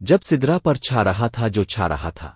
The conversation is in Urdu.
جب سدرا پر چھا رہا تھا جو چھا رہا تھا۔